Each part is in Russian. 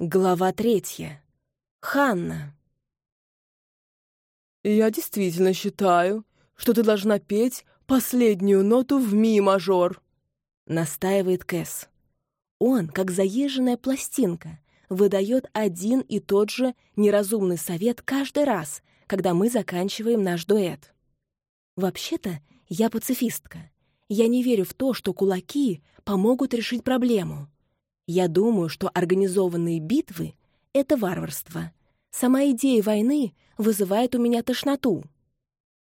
Глава третья. Ханна. «Я действительно считаю, что ты должна петь последнюю ноту в ми-мажор», — настаивает Кэс. Он, как заезженная пластинка, выдает один и тот же неразумный совет каждый раз, когда мы заканчиваем наш дуэт. Вообще-то, я пацифистка. Я не верю в то, что кулаки помогут решить проблему. Я думаю, что организованные битвы — это варварство. Сама идея войны вызывает у меня тошноту.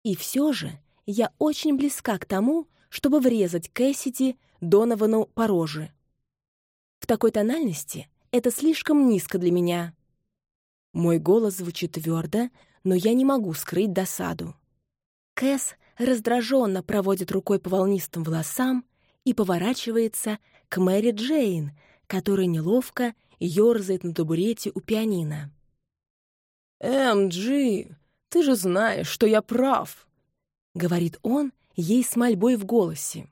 И все же я очень близка к тому, чтобы врезать Кэссиди Доновану по роже. В такой тональности это слишком низко для меня. Мой голос звучит твердо, но я не могу скрыть досаду. Кэс раздраженно проводит рукой по волнистым волосам и поворачивается к Мэри Джейн, которая неловко ёрзает на табурете у пианино. «Эм-Джи, ты же знаешь, что я прав», — говорит он ей с мольбой в голосе.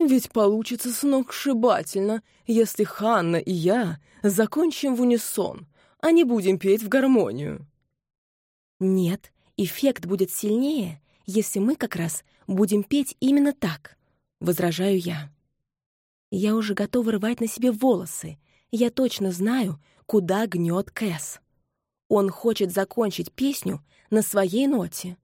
«Ведь получится сногсшибательно, если Ханна и я закончим в унисон, а не будем петь в гармонию». «Нет, эффект будет сильнее, если мы как раз будем петь именно так», — возражаю я. Я уже готова рвать на себе волосы. Я точно знаю, куда гнет Кэс. Он хочет закончить песню на своей ноте.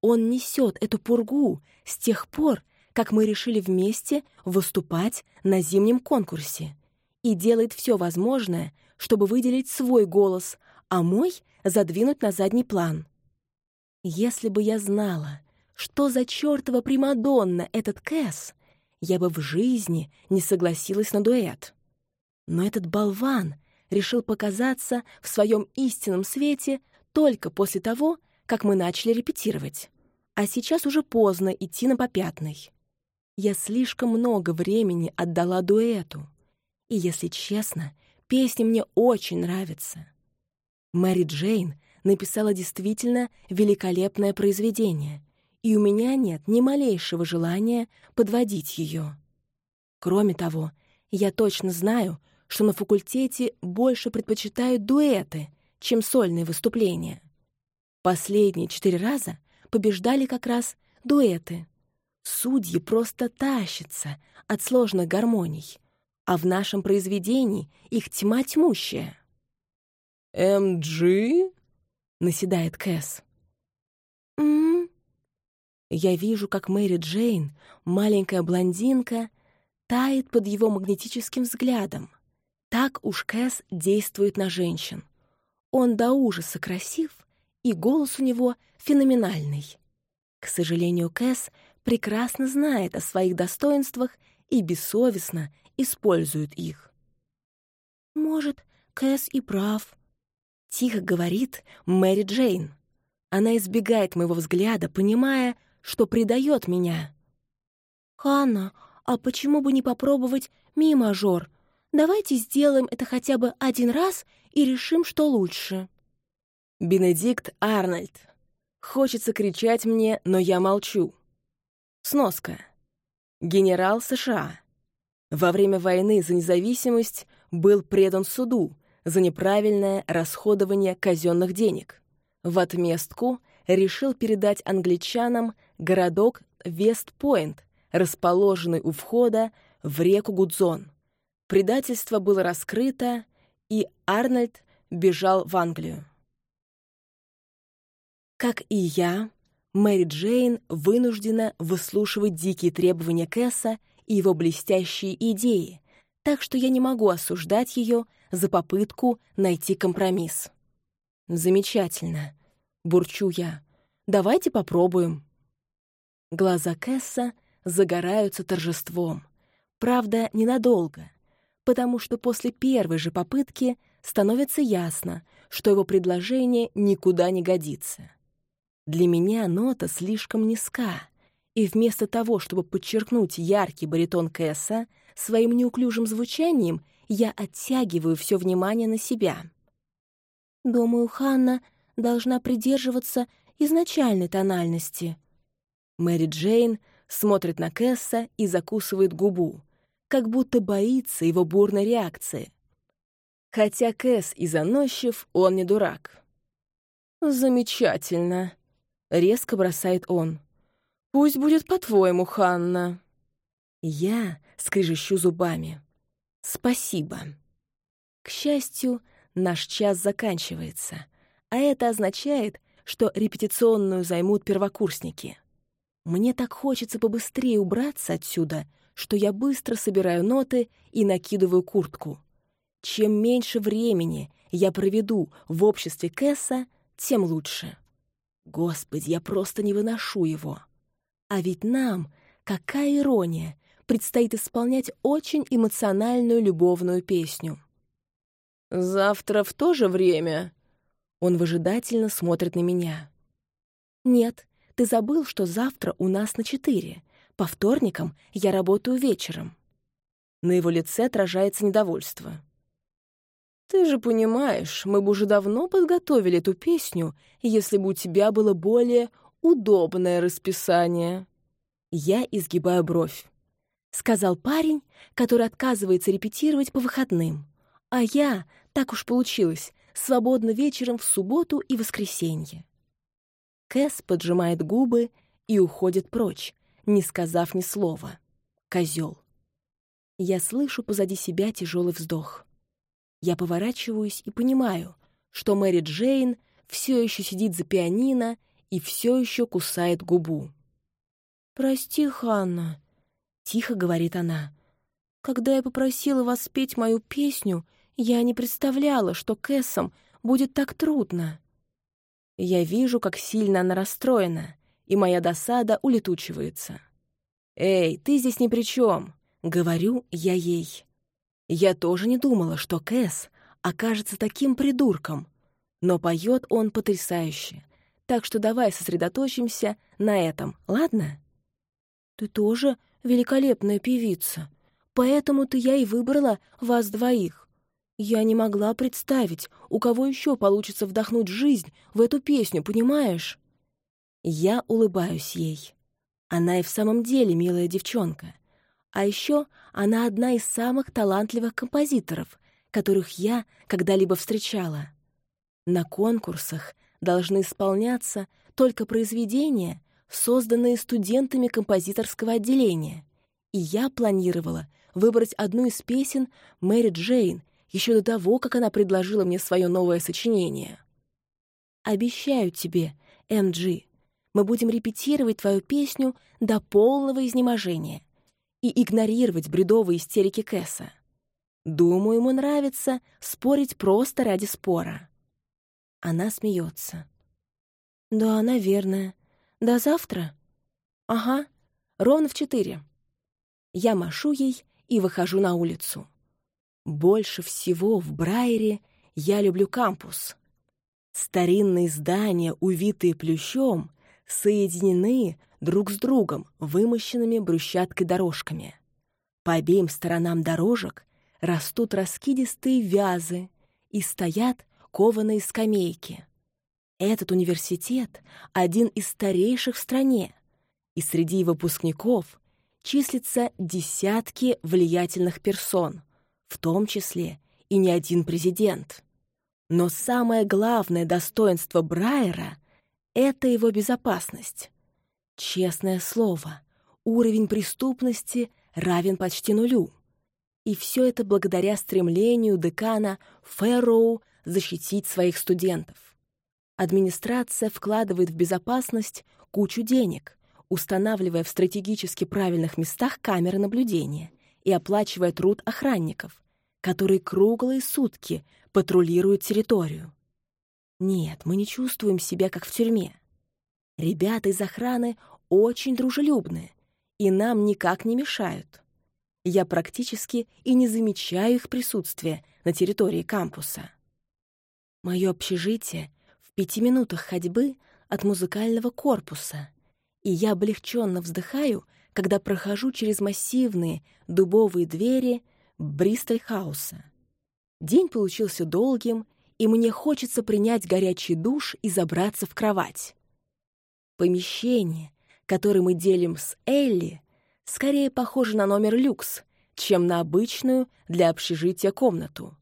Он несет эту пургу с тех пор, как мы решили вместе выступать на зимнем конкурсе и делает все возможное, чтобы выделить свой голос, а мой задвинуть на задний план. Если бы я знала, что за чертова Примадонна этот Кэс, я бы в жизни не согласилась на дуэт. Но этот болван решил показаться в своем истинном свете только после того, как мы начали репетировать. А сейчас уже поздно идти на попятный. Я слишком много времени отдала дуэту. И, если честно, песня мне очень нравится. Мэри Джейн написала действительно великолепное произведение, и у меня нет ни малейшего желания подводить ее. Кроме того, я точно знаю, что на факультете больше предпочитают дуэты, чем сольные выступления. Последние четыре раза побеждали как раз дуэты. Судьи просто тащатся от сложных гармоний, а в нашем произведении их тьма тьмущая. «МГ?» — наседает Кэс. «М-м-м», я вижу, как Мэри Джейн, маленькая блондинка, тает под его магнетическим взглядом. Так уж Кэс действует на женщин. Он до ужаса красив, и голос у него феноменальный. К сожалению, Кэс прекрасно знает о своих достоинствах и бессовестно использует их. «Может, Кэс и прав», — тихо говорит Мэри Джейн. Она избегает моего взгляда, понимая, что предает меня. «Ханна, а почему бы не попробовать ми-мажор? Давайте сделаем это хотя бы один раз и решим, что лучше». Бенедикт Арнольд. Хочется кричать мне, но я молчу. Сноска. Генерал США. Во время войны за независимость был предан суду за неправильное расходование казенных денег. В отместку решил передать англичанам городок Вестпойнт, расположенный у входа в реку Гудзон. Предательство было раскрыто, и Арнольд бежал в Англию. Как и я, Мэри Джейн вынуждена выслушивать дикие требования Кэса и его блестящие идеи, так что я не могу осуждать ее за попытку найти компромисс. Замечательно бурчу я. «Давайте попробуем». Глаза Кэсса загораются торжеством. Правда, ненадолго, потому что после первой же попытки становится ясно, что его предложение никуда не годится. Для меня нота слишком низка, и вместо того, чтобы подчеркнуть яркий баритон Кэсса, своим неуклюжим звучанием я оттягиваю все внимание на себя. «Думаю, Ханна должна придерживаться изначальной тональности. Мэри Джейн смотрит на Кэсса и закусывает губу, как будто боится его бурной реакции. Хотя Кэс и заносчив, он не дурак. «Замечательно», — резко бросает он. «Пусть будет по-твоему, Ханна». Я скрежещу зубами. «Спасибо». К счастью, наш час заканчивается, а это означает, что репетиционную займут первокурсники. Мне так хочется побыстрее убраться отсюда, что я быстро собираю ноты и накидываю куртку. Чем меньше времени я проведу в обществе Кэса, тем лучше. Господи, я просто не выношу его. А ведь нам, какая ирония, предстоит исполнять очень эмоциональную любовную песню. «Завтра в то же время?» Он выжидательно смотрит на меня. «Нет, ты забыл, что завтра у нас на четыре. По вторникам я работаю вечером». На его лице отражается недовольство. «Ты же понимаешь, мы бы уже давно подготовили эту песню, если бы у тебя было более удобное расписание». Я изгибаю бровь. Сказал парень, который отказывается репетировать по выходным. А я, так уж получилось, свободно вечером в субботу и воскресенье. Кэс поджимает губы и уходит прочь, не сказав ни слова. Козел. Я слышу позади себя тяжелый вздох. Я поворачиваюсь и понимаю, что Мэри Джейн все еще сидит за пианино и все еще кусает губу. «Прости, Ханна», — тихо говорит она. «Когда я попросила вас спеть мою песню, я не представляла, что Кэссом будет так трудно». Я вижу, как сильно она расстроена, и моя досада улетучивается. «Эй, ты здесь ни при чем», — говорю я ей. Я тоже не думала, что Кэс окажется таким придурком, но поет он потрясающе, так что давай сосредоточимся на этом, ладно? «Ты тоже великолепная певица, поэтому-то я и выбрала вас двоих. Я не могла представить, у кого еще получится вдохнуть жизнь в эту песню, понимаешь? Я улыбаюсь ей. Она и в самом деле милая девчонка. А еще она одна из самых талантливых композиторов, которых я когда-либо встречала. На конкурсах должны исполняться только произведения, созданные студентами композиторского отделения. И я планировала выбрать одну из песен Мэри Джейн еще до того, как она предложила мне свое новое сочинение. «Обещаю тебе, М.Джи, мы будем репетировать твою песню до полного изнеможения и игнорировать бредовые истерики Кэса. Думаю, ему нравится спорить просто ради спора». Она смеется. «Да, наверное. До завтра?» «Ага, ровно в четыре». Я машу ей и выхожу на улицу. Больше всего в Брайере я люблю кампус. Старинные здания, увитые плющом, соединены друг с другом вымощенными брусчаткой дорожками. По обеим сторонам дорожек растут раскидистые вязы и стоят кованые скамейки. Этот университет — один из старейших в стране, и среди выпускников числятся десятки влиятельных персон — в том числе и не один президент. Но самое главное достоинство Брайера — это его безопасность. Честное слово, уровень преступности равен почти нулю. И все это благодаря стремлению декана Фэрроу защитить своих студентов. Администрация вкладывает в безопасность кучу денег, устанавливая в стратегически правильных местах камеры наблюдения и оплачивая труд охранников, которые круглые сутки патрулируют территорию. Нет, мы не чувствуем себя как в тюрьме. Ребята из охраны очень дружелюбные и нам никак не мешают. Я практически и не замечаю их присутствия на территории кампуса. Мое общежитие в пяти минутах ходьбы от музыкального корпуса, и я облегченно вздыхаю, когда прохожу через массивные дубовые двери Бристоль-хауса. День получился долгим, и мне хочется принять горячий душ и забраться в кровать. Помещение, которое мы делим с Элли, скорее похоже на номер люкс, чем на обычную для общежития комнату.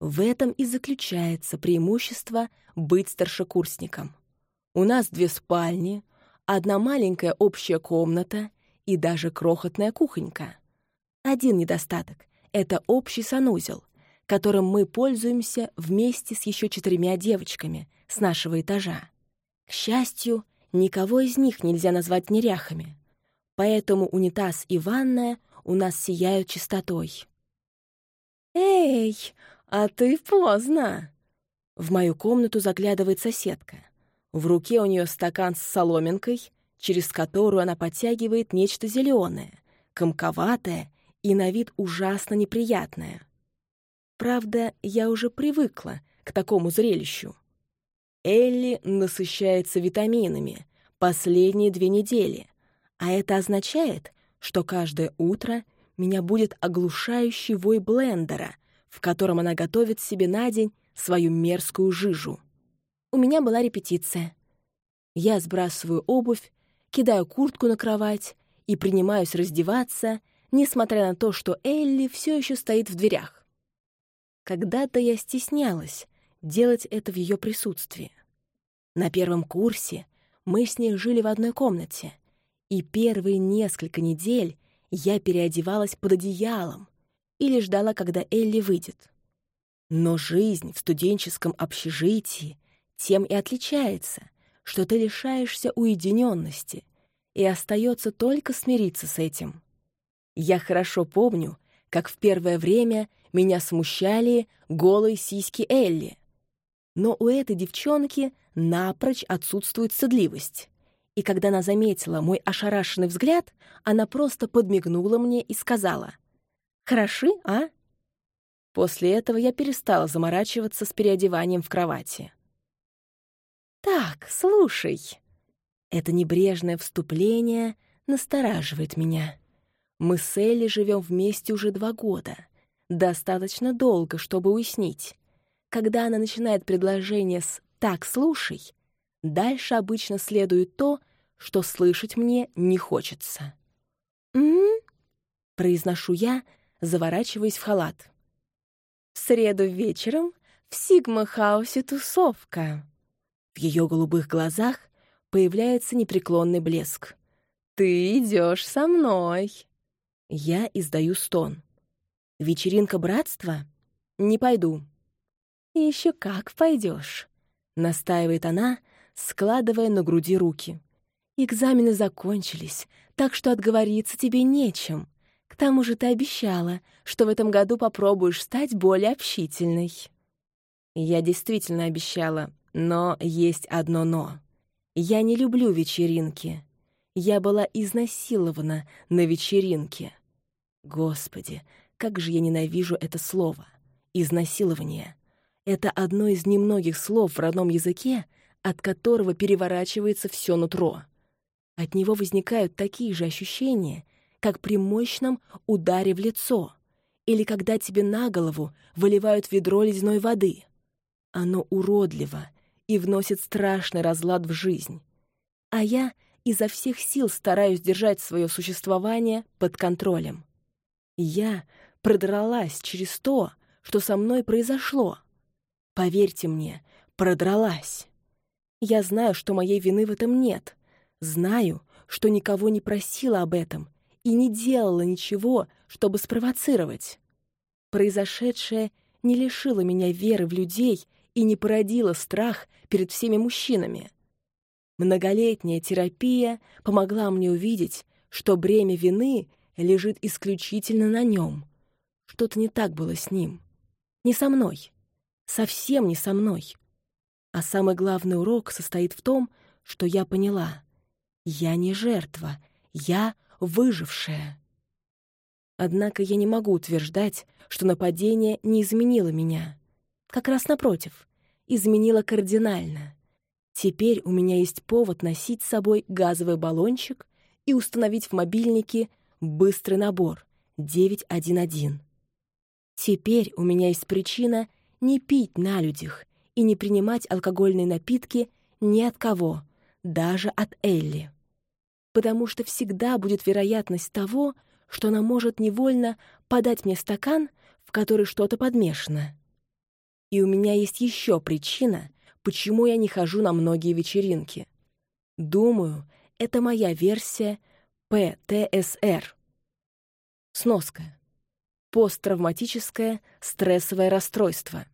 В этом и заключается преимущество быть старшекурсником. У нас две спальни, одна маленькая общая комната и даже крохотная кухонька. Один недостаток — это общий санузел, которым мы пользуемся вместе с еще четырьмя девочками с нашего этажа. К счастью, никого из них нельзя назвать неряхами, поэтому унитаз и ванная у нас сияют чистотой. «Эй, а ты поздно!» В мою комнату заглядывает соседка. В руке у нее стакан с соломинкой, через которую она подтягивает нечто зеленое, комковатое и на вид ужасно неприятное. Правда, я уже привыкла к такому зрелищу. Элли насыщается витаминами последние две недели, а это означает, что каждое утро меня будет оглушающий вой блендера, в котором она готовит себе на день свою мерзкую жижу. У меня была репетиция. Я сбрасываю обувь, кидаю куртку на кровать и принимаюсь раздеваться, несмотря на то, что Элли все еще стоит в дверях. Когда-то я стеснялась делать это в ее присутствии. На первом курсе мы с ней жили в одной комнате, и первые несколько недель я переодевалась под одеялом или ждала, когда Элли выйдет. Но жизнь в студенческом общежитии тем и отличается, что ты лишаешься уединенности, и остается только смириться с этим. Я хорошо помню, как в первое время меня смущали голые сиськи Элли. Но у этой девчонки напрочь отсутствует стыдливость. И когда она заметила мой ошарашенный взгляд, она просто подмигнула мне и сказала «Хороши, а?» После этого я перестала заморачиваться с переодеванием в кровати. «Так, слушай». Это небрежное вступление настораживает меня. Мы с Элли живем вместе уже два года. Достаточно долго, чтобы уяснить. Когда она начинает предложение с «так, слушай», дальше обычно следует то, что слышать мне не хочется. «М-м-м», произношу я, заворачиваясь в халат. «В среду вечером в Сигма-хаусе тусовка». В ее голубых глазах появляется непреклонный блеск. «Ты идешь со мной!» Я издаю стон. «Вечеринка братства? Не пойду». «Еще как пойдешь», — настаивает она, складывая на груди руки. «Экзамены закончились, так что отговориться тебе нечем. К тому же ты обещала, что в этом году попробуешь стать более общительной». Я действительно обещала, но есть одно «но». Я не люблю вечеринки. Я была изнасилована на вечеринке. Господи, как же я ненавижу это слово. Изнасилование. Это одно из немногих слов в родном языке, от которого переворачивается все нутро. От него возникают такие же ощущения, как при мощном ударе в лицо или когда тебе на голову выливают ведро ледяной воды. Оно уродливо и вносит страшный разлад в жизнь. А я изо всех сил стараюсь держать свое существование под контролем. Я продралась через то, что со мной произошло. Поверьте мне, продралась. Я знаю, что моей вины в этом нет. Знаю, что никого не просила об этом и не делала ничего, чтобы спровоцировать. Произошедшее не лишило меня веры в людей и не породила страх перед всеми мужчинами. Многолетняя терапия помогла мне увидеть, что бремя вины лежит исключительно на нем. Что-то не так было с ним. Не со мной. Совсем не со мной. А самый главный урок состоит в том, что я поняла. Я не жертва, я выжившая. Однако я не могу утверждать, что нападение не изменило меня. Как раз напротив, изменило кардинально. Теперь у меня есть повод носить с собой газовый баллончик и установить в мобильнике быстрый набор 911. Теперь у меня есть причина не пить на людях и не принимать алкогольные напитки ни от кого, даже от Элли. Потому что всегда будет вероятность того, что она может невольно подать мне стакан, в который что-то подмешано. И у меня есть еще причина, почему я не хожу на многие вечеринки. Думаю, это моя версия ПТСР. Сноска. Посттравматическое стрессовое расстройство.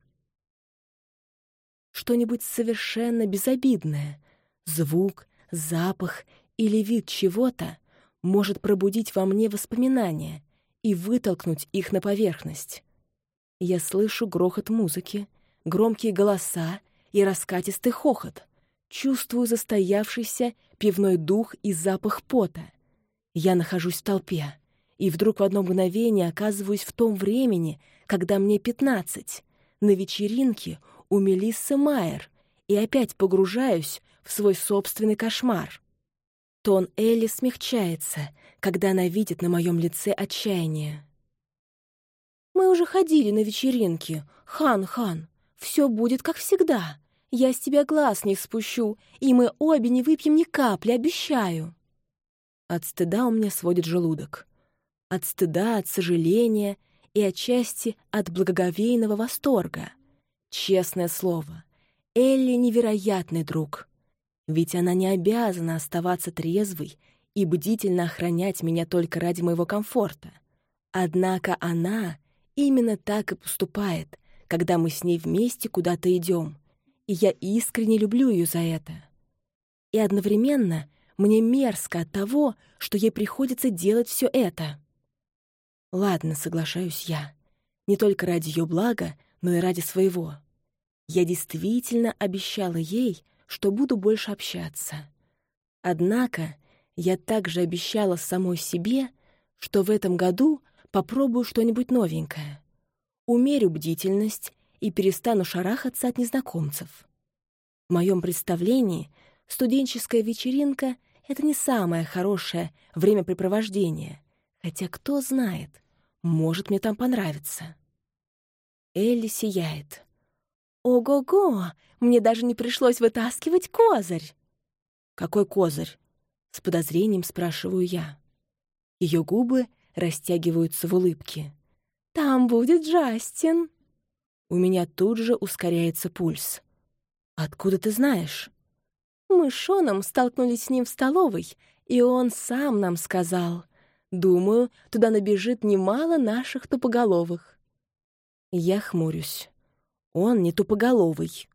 Что-нибудь совершенно безобидное, звук, запах или вид чего-то может пробудить во мне воспоминания и вытолкнуть их на поверхность. Я слышу грохот музыки, громкие голоса и раскатистый хохот, чувствую застоявшийся пивной дух и запах пота. Я нахожусь в толпе, и вдруг в одно мгновение оказываюсь в том времени, когда мне пятнадцать, на вечеринке у Мелиссы Майер, и опять погружаюсь в свой собственный кошмар. Тон Элли смягчается, когда она видит на моем лице отчаяние. «Мы уже ходили на вечеринки. Хан-хан, все будет как всегда. Я с тебя глаз не спущу, и мы обе не выпьем ни капли, обещаю». От стыда у меня сводит желудок. От стыда, от сожаления и отчасти от благоговейного восторга. Честное слово, Элли — невероятный друг. Ведь она не обязана оставаться трезвой и бдительно охранять меня только ради моего комфорта. Однако она именно так и поступает, когда мы с ней вместе куда-то идем, и я искренне люблю ее за это. И одновременно мне мерзко от того, что ей приходится делать все это. Ладно, соглашаюсь я. Не только ради ее блага, но и ради своего. Я действительно обещала ей, что буду больше общаться. Однако я также обещала самой себе, что в этом году попробую что-нибудь новенькое. Умерю бдительность и перестану шарахаться от незнакомцев. В моем представлении студенческая вечеринка — это не самое хорошее времяпрепровождение, хотя кто знает, может, мне там понравится. Элли сияет. «Ого-го! Мне даже не пришлось вытаскивать козырь!» «Какой козырь?» — с подозрением спрашиваю я. Ее губы растягиваются в улыбке. «Там будет Джастин!» У меня тут же ускоряется пульс. «Откуда ты знаешь?» Мы с Шоном столкнулись с ним в столовой, и он сам нам сказал. Думаю, туда набежит немало наших тупоголовых. Я хмурюсь. Он не тупоголовый.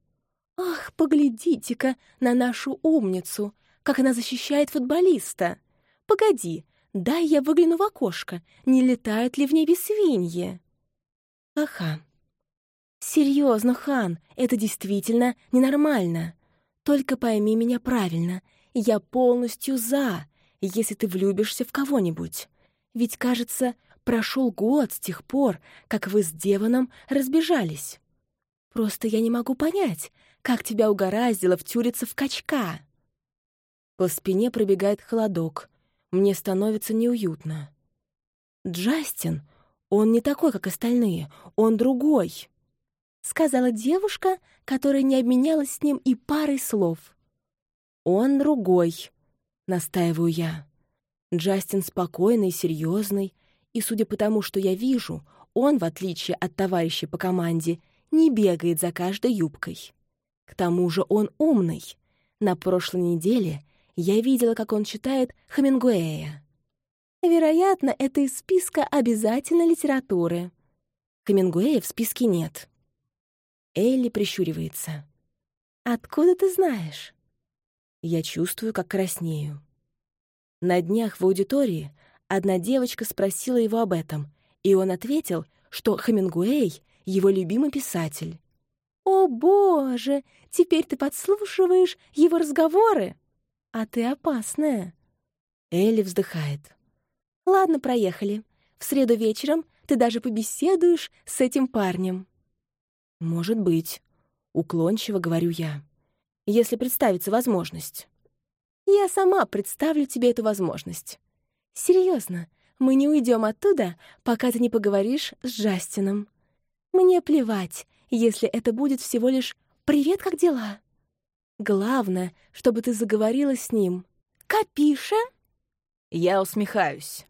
Ах, поглядите-ка на нашу умницу, как она защищает футболиста. Погоди, дай я выгляну в окошко, не летают ли в небе свиньи. Аха. Серьезно, Хан, это действительно ненормально. Только пойми меня правильно, я полностью за, если ты влюбишься в кого-нибудь. Ведь, кажется, прошел год с тех пор, как вы с Деваном разбежались. Просто я не могу понять, как тебя угораздило втюриться в качка. По спине пробегает холодок. Мне становится неуютно. Джастин, он не такой, как остальные, он другой. Сказала девушка, которая не обменялась с ним и парой слов. Он другой, настаиваю я. Джастин спокойный, серьезный, и, судя по тому, что я вижу, он, в отличие от товарищей по команде, не бегает за каждой юбкой. К тому же он умный. На прошлой неделе я видела, как он читает Хемингуэя. Вероятно, это из списка обязательной литературы. Хемингуэя в списке нет. Элли прищуривается. «Откуда ты знаешь?» Я чувствую, как краснею. На днях в аудитории одна девочка спросила его об этом, и он ответил, что Хемингуэй — его любимый писатель. «О, боже! Теперь ты подслушиваешь его разговоры? А ты опасная!» Элли вздыхает. «Ладно, проехали. В среду вечером ты даже побеседуешь с этим парнем». «Может быть», — уклончиво говорю я, «если представится возможность». «Я сама представлю тебе эту возможность. Серьезно, мы не уйдем оттуда, пока ты не поговоришь с Джастином. Мне плевать, если это будет всего лишь «Привет, как дела?». Главное, чтобы ты заговорила с ним. Капиша? Я усмехаюсь.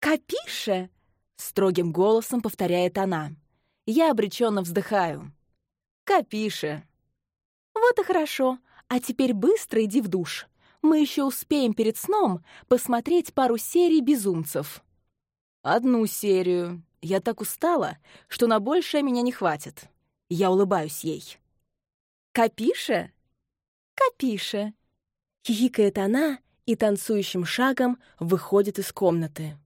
Капиша? Строгим голосом повторяет она. Я обреченно вздыхаю. Капиша. Вот и хорошо. А теперь быстро иди в душ. Мы еще успеем перед сном посмотреть пару серий «Безумцев». Одну серию. Я так устала, что на большее меня не хватит. Я улыбаюсь ей. «Капиша?» «Капиша!» Хихикает она и танцующим шагом выходит из комнаты.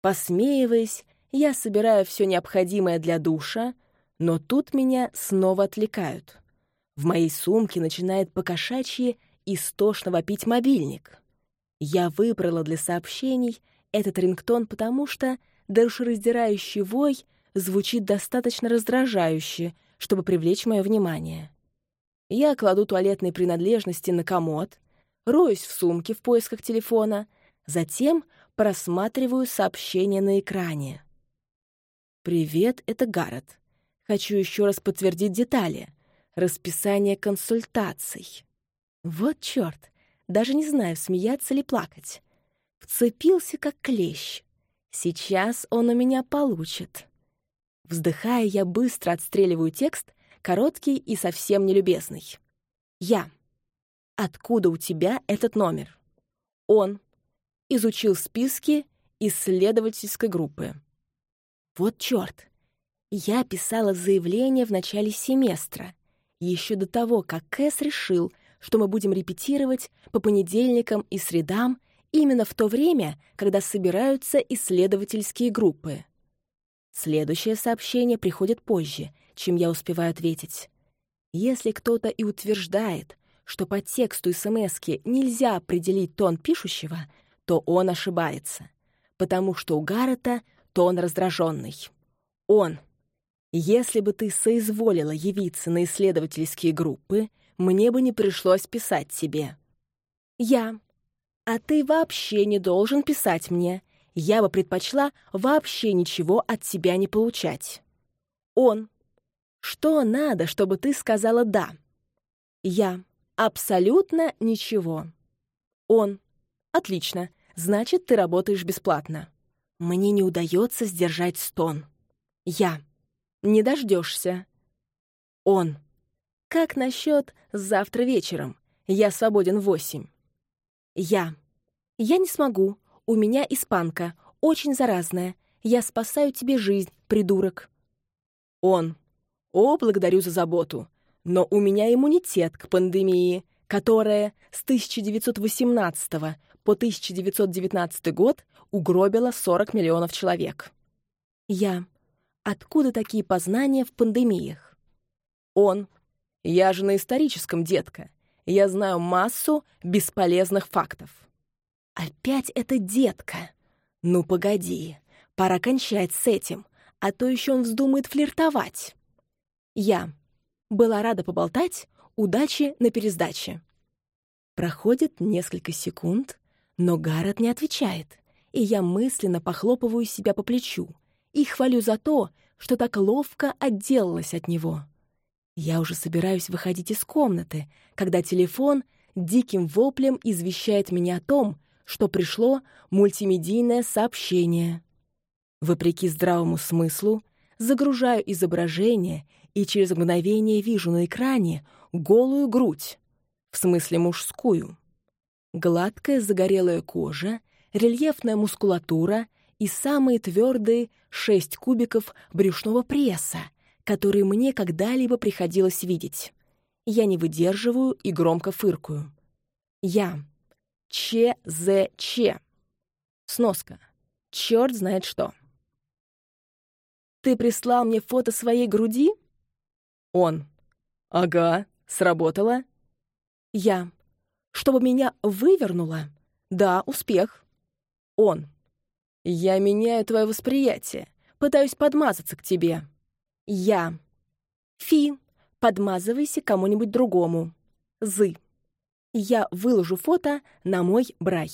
Посмеиваясь, я собираю все необходимое для душа, но тут меня снова отвлекают. В моей сумке начинает покошачьи истошно вопить мобильник. Я выбрала для сообщений этот рингтон, потому что душераздирающий вой звучит достаточно раздражающе, чтобы привлечь мое внимание. Я кладу туалетные принадлежности на комод, роюсь в сумке в поисках телефона, затем просматриваю сообщение на экране. «Привет, это Гаррет. Хочу еще раз подтвердить детали. Расписание консультаций. Вот черт, даже не знаю, смеяться или плакать. Вцепился, как клещ. Сейчас он у меня получит. Вздыхая, я быстро отстреливаю текст, короткий и совсем нелюбезный. Я. Откуда у тебя этот номер? Он. Изучил списки исследовательской группы. Вот черт. Я писала заявление в начале семестра, еще до того, как Кэс решил, что мы будем репетировать по понедельникам и средам именно в то время, когда собираются исследовательские группы. Следующее сообщение приходит позже, чем я успеваю ответить. Если кто-то и утверждает, что по тексту СМСки нельзя определить тон пишущего, то он ошибается, потому что у Гаррета тон раздраженный. Он. Если бы ты соизволила явиться на исследовательские группы, мне бы не пришлось писать тебе. Я. А ты вообще не должен писать мне. Я бы предпочла вообще ничего от тебя не получать. Он. Что надо, чтобы ты сказала «да»? Я. Абсолютно ничего. Он. Отлично. Значит, ты работаешь бесплатно. Мне не удается сдержать стон. Я. Не дождешься. Он. Как насчет завтра вечером? Я свободен в восемь. Я. Я не смогу. У меня испанка, очень заразная. Я спасаю тебе жизнь, придурок. Он. О, благодарю за заботу. Но у меня иммунитет к пандемии, которая с 1918 по 1919 год угробила 40 миллионов человек. Я. Откуда такие познания в пандемиях? Он. Я же на историческом, детка. Я знаю массу бесполезных фактов. Опять это детка. Ну, погоди. Пора кончать с этим, а то еще он вздумает флиртовать. Я. Была рада поболтать. Удачи на пересдаче. Проходит несколько секунд, но Гаррет не отвечает, и я мысленно похлопываю себя по плечу и хвалю за то, что так ловко отделалась от него. Я уже собираюсь выходить из комнаты, когда телефон диким воплем извещает меня о том, что пришло мультимедийное сообщение. Вопреки здравому смыслу, загружаю изображение и через мгновение вижу на экране голую грудь, в смысле мужскую. Гладкая загорелая кожа, рельефная мускулатура и самые твердые шесть кубиков брюшного пресса, которые мне когда-либо приходилось видеть. Я не выдерживаю и громко фыркую. Я. ЧЗЧ. Сноска. Черт знает что. Ты прислал мне фото своей груди? Он. Ага, сработало. Я. Чтобы меня вывернуло? Да, успех. Он. Я меняю твое восприятие, пытаюсь подмазаться к тебе. Я. Фи, подмазывайся кому-нибудь другому. Зы. Я выложу фото на мой брай.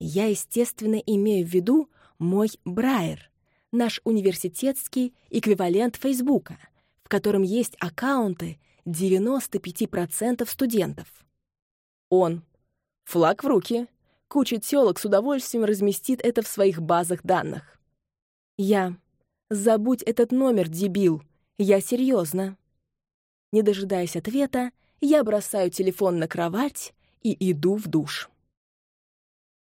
Я, естественно, имею в виду мой брайер, наш университетский эквивалент Фейсбука, в котором есть аккаунты 95% студентов. Он. Флаг в руки. Куча телок с удовольствием разместит это в своих базах данных. Я. Забудь этот номер, дебил. Я серьезно. Не дожидаясь ответа, я бросаю телефон на кровать и иду в душ.